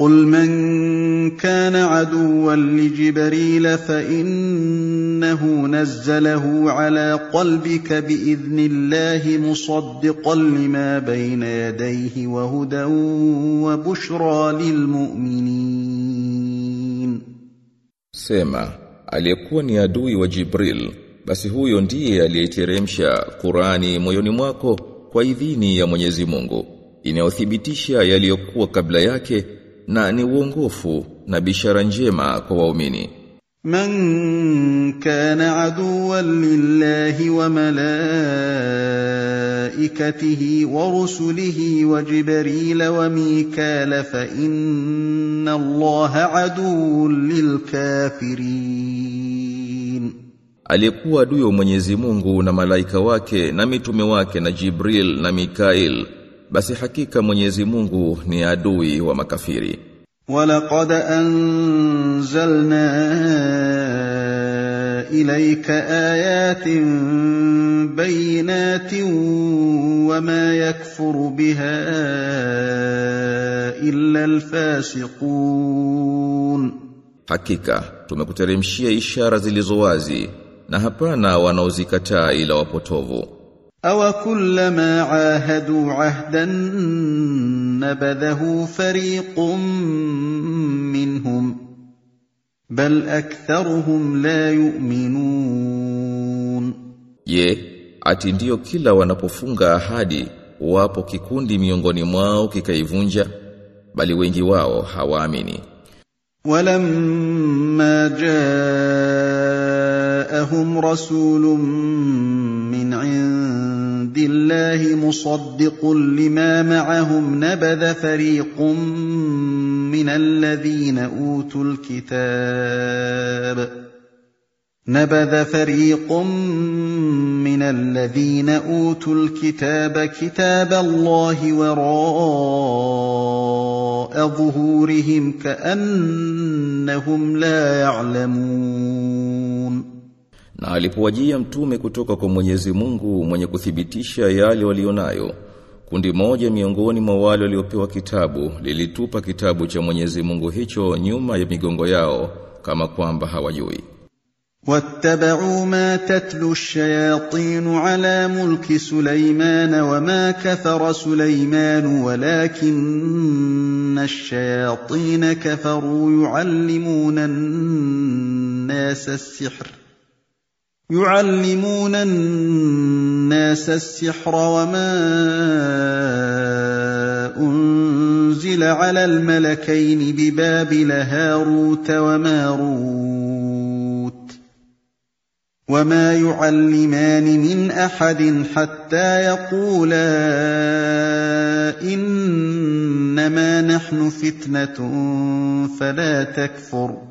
قل من كان عدوا لجبريل فانه نزله على قلبك باذن الله مصدقا لما بين يديه وهدى وبشرى للمؤمنين Sema, aliyekuwa ni adui wa Jibril, basi huyo ndiye aliyeteremsha Qurani moyoni mwako kwa idhini ya Mwenyezi Mungu, inayothibitisha yaliyokuwa kabla yake na ni uongofu na bishara njema kwa waumini. Man kana aduwan lillahi wa malaikatihi wa rusulihi wa Jibril wa mikala fa inna allaha aduwwun lilkafirin aliyekuwa adui wa Mwenyezi Mungu na malaika wake na mitume wake na Jibril na Mikail basi hakika Mwenyezi Mungu ni adui wa makafiri. Walaqad anzalna ilayka ayatin bayinatin wama yakfuru biha illa alfasiqun, hakika tumekuteremshia ishara zilizo wazi na hapana wanaozikataa ila wapotovu. أو كلما عاهدوا عهدا نبذه فريق منهم بل أكثرهم لا يؤمنون Je, ati ndiyo kila wanapofunga ahadi wapo kikundi miongoni mwao kikaivunja bali wengi wao hawaamini. ولما جاءهم رسول من عند الله مصدق لما معهم نبذ فريق من الذين أوتوا الكتاب. نبذ فريق من الذين أوتوا الكتاب كتاب الله وراء ظهورهم كأنهم لا يعلمون. Na alipowajia mtume kutoka kwa Mwenyezi Mungu mwenye kuthibitisha yale walionayo, kundi moja miongoni mwa wale waliopewa kitabu lilitupa kitabu cha Mwenyezi Mungu hicho nyuma ya migongo yao kama kwamba hawajui. واتبعوا ما تتلو الشياطين على ملك سليمان وما كفر سليمان ولكن الشياطين كفروا يعلمون الناس السحر يعلمون الناس السحر وما أنزل على الملكين ببابل هاروت وماروت وما يعلمان من أحد حتى يقولا إنما نحن فتنة فلا تكفر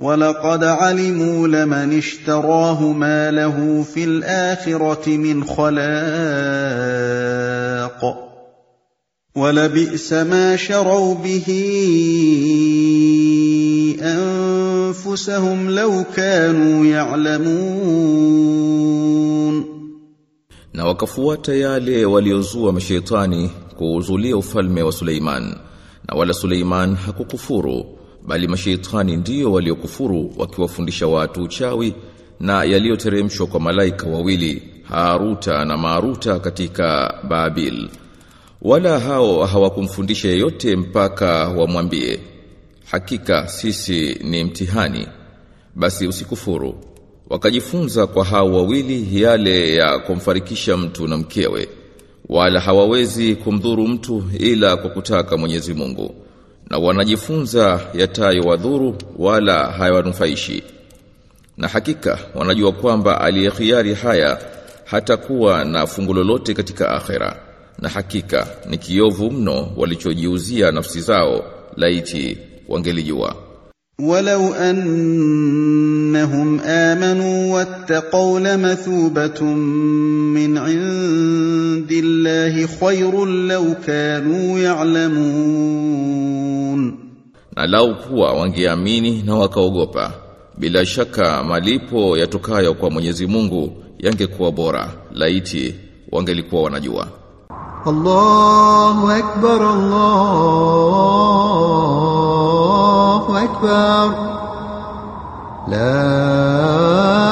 ولقد علموا لمن اشتراه ما له في الاخره من خلاق ولبئس ما شروا به انفسهم لو كانوا يعلمون Na wakafuata yale waliozua mashaitani kuuzulia ufalme wa Suleiman. Na wala Suleiman hakukufuru, bali mashaitani ndiyo waliokufuru wakiwafundisha watu uchawi na yaliyoteremshwa kwa malaika wawili Haruta na Maruta katika Babil. Wala hao hawakumfundisha yeyote mpaka wamwambie, hakika sisi ni mtihani, basi usikufuru. Wakajifunza kwa hao wawili yale ya kumfarikisha mtu na mkewe, wala hawawezi kumdhuru mtu ila kwa kutaka Mwenyezi Mungu Na wanajifunza yatayo wadhuru wala hayawanufaishi. Na hakika wanajua kwamba aliyekhiari haya hatakuwa na fungu lolote katika akhera. Na hakika ni kiovu mno walichojiuzia nafsi zao laiti wangelijua. ولو أنهم آمنوا واتقوا لمثوبة من عند الله خير لو كانوا يعلمون Na lau kuwa wangeamini na wakaogopa bila shaka malipo yatokayo kwa Mwenyezi Mungu yangekuwa bora laiti wangelikuwa wanajua الله أكبر الله أكبر لا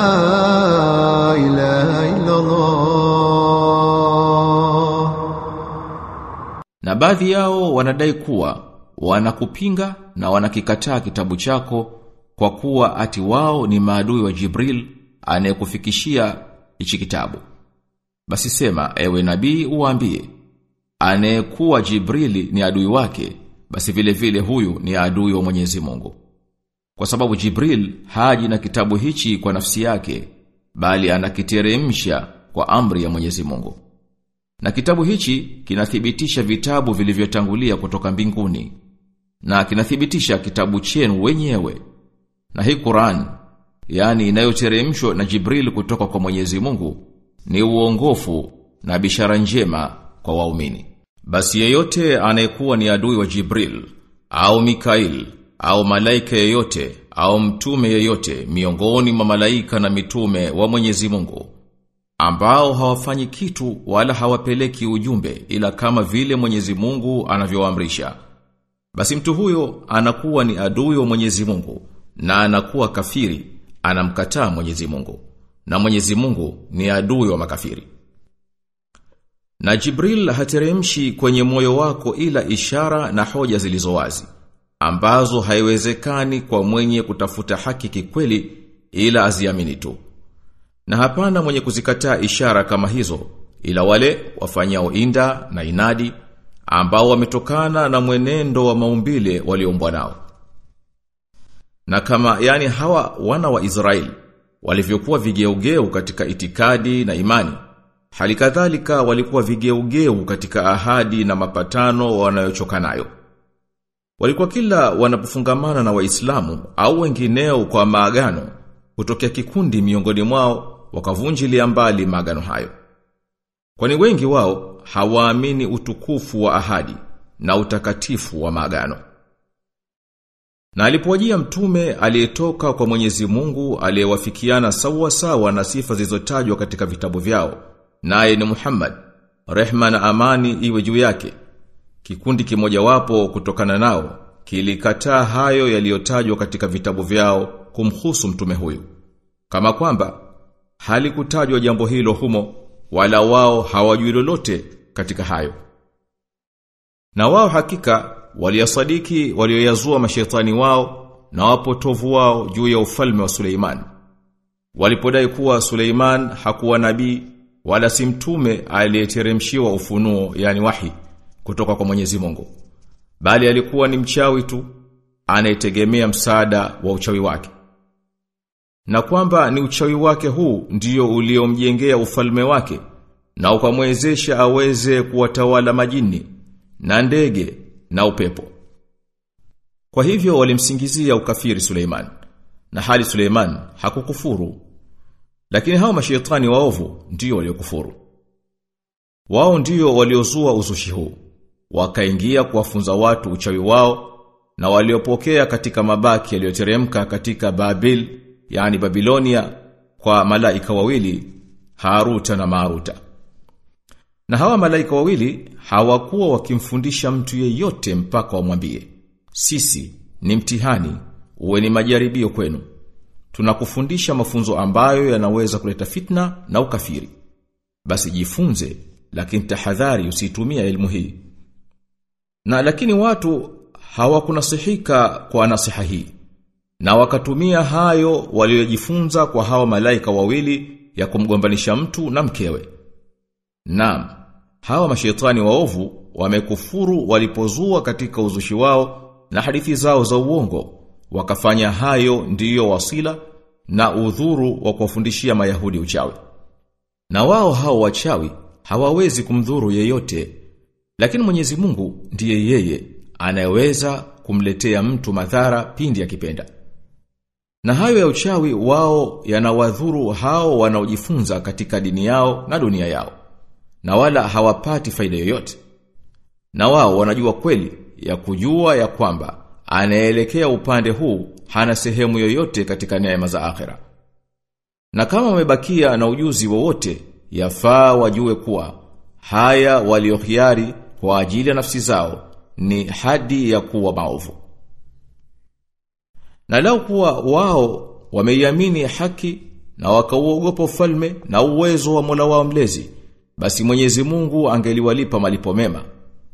baadhi yao wanadai kuwa wanakupinga na wanakikataa kitabu chako kwa kuwa ati wao ni maadui wa Jibril anayekufikishia hichi kitabu. Basi sema ewe nabii uambie anayekuwa jibril ni adui wake basi vile vile huyu ni adui wa Mwenyezi Mungu. Kwa sababu Jibril haji na kitabu hichi kwa nafsi yake bali anakiteremsha kwa amri ya Mwenyezi Mungu. Na kitabu hichi kinathibitisha vitabu vilivyotangulia kutoka mbinguni na kinathibitisha kitabu chenu wenyewe. Na hii Qur'an, yani inayoteremshwa na Jibril kutoka kwa Mwenyezi Mungu, ni uongofu na bishara njema kwa waumini. Basi yeyote anayekuwa ni adui wa Jibril au Mikail au malaika yeyote au mtume yeyote miongoni mwa malaika na mitume wa Mwenyezi Mungu ambao hawafanyi kitu wala hawapeleki ujumbe ila kama vile Mwenyezi Mungu anavyoamrisha. Basi mtu huyo anakuwa ni adui wa Mwenyezi Mungu na anakuwa kafiri, anamkataa Mwenyezi Mungu. Na Mwenyezi Mungu ni adui wa makafiri. Na Jibril hateremshi kwenye moyo wako ila ishara na hoja zilizo wazi ambazo haiwezekani kwa mwenye kutafuta haki kikweli ila aziamini tu. Na hapana mwenye kuzikataa ishara kama hizo ila wale wafanyao inda na inadi ambao wametokana na mwenendo wa maumbile walioumbwa nao. Na kama yani hawa wana wa Israeli walivyokuwa vigeugeu katika itikadi na imani, hali kadhalika walikuwa vigeugeu katika ahadi na mapatano wanayochoka nayo. Walikuwa kila wanapofungamana na Waislamu au wengineo kwa maagano, kutokea kikundi miongoni mwao wakavunjilia mbali maagano hayo. Kwani wengi wao hawaamini utukufu wa ahadi na utakatifu wa maagano. Na alipowajia mtume aliyetoka kwa Mwenyezi Mungu aliyewafikiana sawa sawa na sifa zilizotajwa katika vitabu vyao, naye ni Muhammad, rehma na amani iwe juu yake. Kikundi kimojawapo kutokana nao kilikataa hayo yaliyotajwa katika vitabu vyao kumhusu mtume huyu. Kama kwamba halikutajwa jambo hilo humo wala wao hawajui lolote katika hayo. Na wao hakika waliyasadiki walioyazua mashetani wao na wapotovu wao juu ya ufalme wa Suleiman. Walipodai kuwa Suleiman hakuwa nabii wala si mtume aliyeteremshiwa ufunuo yani wahi kutoka kwa Mwenyezi Mungu. Bali alikuwa ni mchawi tu anayetegemea msaada wa uchawi wake. Na kwamba ni uchawi wake huu ndio uliomjengea ufalme wake na ukamwezesha aweze kuwatawala majini na ndege na upepo. Kwa hivyo walimsingizia ukafiri Suleiman na hali Suleiman hakukufuru. Lakini hao mashaitani waovu ndio waliokufuru. Wao ndio waliozua uzushi huu. Wakaingia kuwafunza watu uchawi wao na waliopokea katika mabaki yaliyoteremka katika Babil, yani Babilonia kwa malaika wawili Haruta na Maruta. Na hawa malaika wawili hawakuwa wakimfundisha mtu yeyote mpaka wamwambie, sisi ni mtihani, uwe ni majaribio kwenu. Tunakufundisha mafunzo ambayo yanaweza kuleta fitna na ukafiri. Basi jifunze, lakini tahadhari usitumia elimu hii. Na lakini watu hawakunasihika kwa nasiha hii. Na wakatumia hayo waliojifunza kwa hawa malaika wawili ya kumgombanisha mtu na mkewe. Naam, hawa mashetani waovu wamekufuru walipozua katika uzushi wao na hadithi zao za uongo, wakafanya hayo ndiyo wasila na udhuru wa kuwafundishia Mayahudi uchawi. Na wao hao wachawi hawawezi kumdhuru yeyote, lakini Mwenyezi Mungu ndiye yeye anayeweza kumletea mtu madhara pindi akipenda. Na hayo ya uchawi wao yanawadhuru hao wanaojifunza katika dini yao na dunia yao. Na wala hawapati faida yoyote. Na wao wanajua kweli ya kujua ya kwamba anaelekea upande huu hana sehemu yoyote katika neema za akhera. Na kama wamebakia na ujuzi wowote, yafaa wajue kuwa haya waliohiari kwa ajili ya nafsi zao ni hadi ya kuwa maovu. Na lau kuwa wao wameiamini haki na wakauogopa ufalme na uwezo wa Mola wao mlezi, basi Mwenyezi Mungu angeliwalipa malipo mema.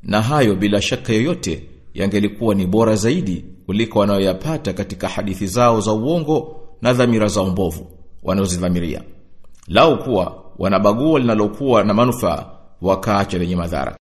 Na hayo bila shaka yoyote yangelikuwa ni bora zaidi kuliko wanayoyapata katika hadithi zao za uongo na dhamira za mbovu wanaozidhamiria Lau kuwa wanabagua linalokuwa na manufaa wakaacha lenye madhara.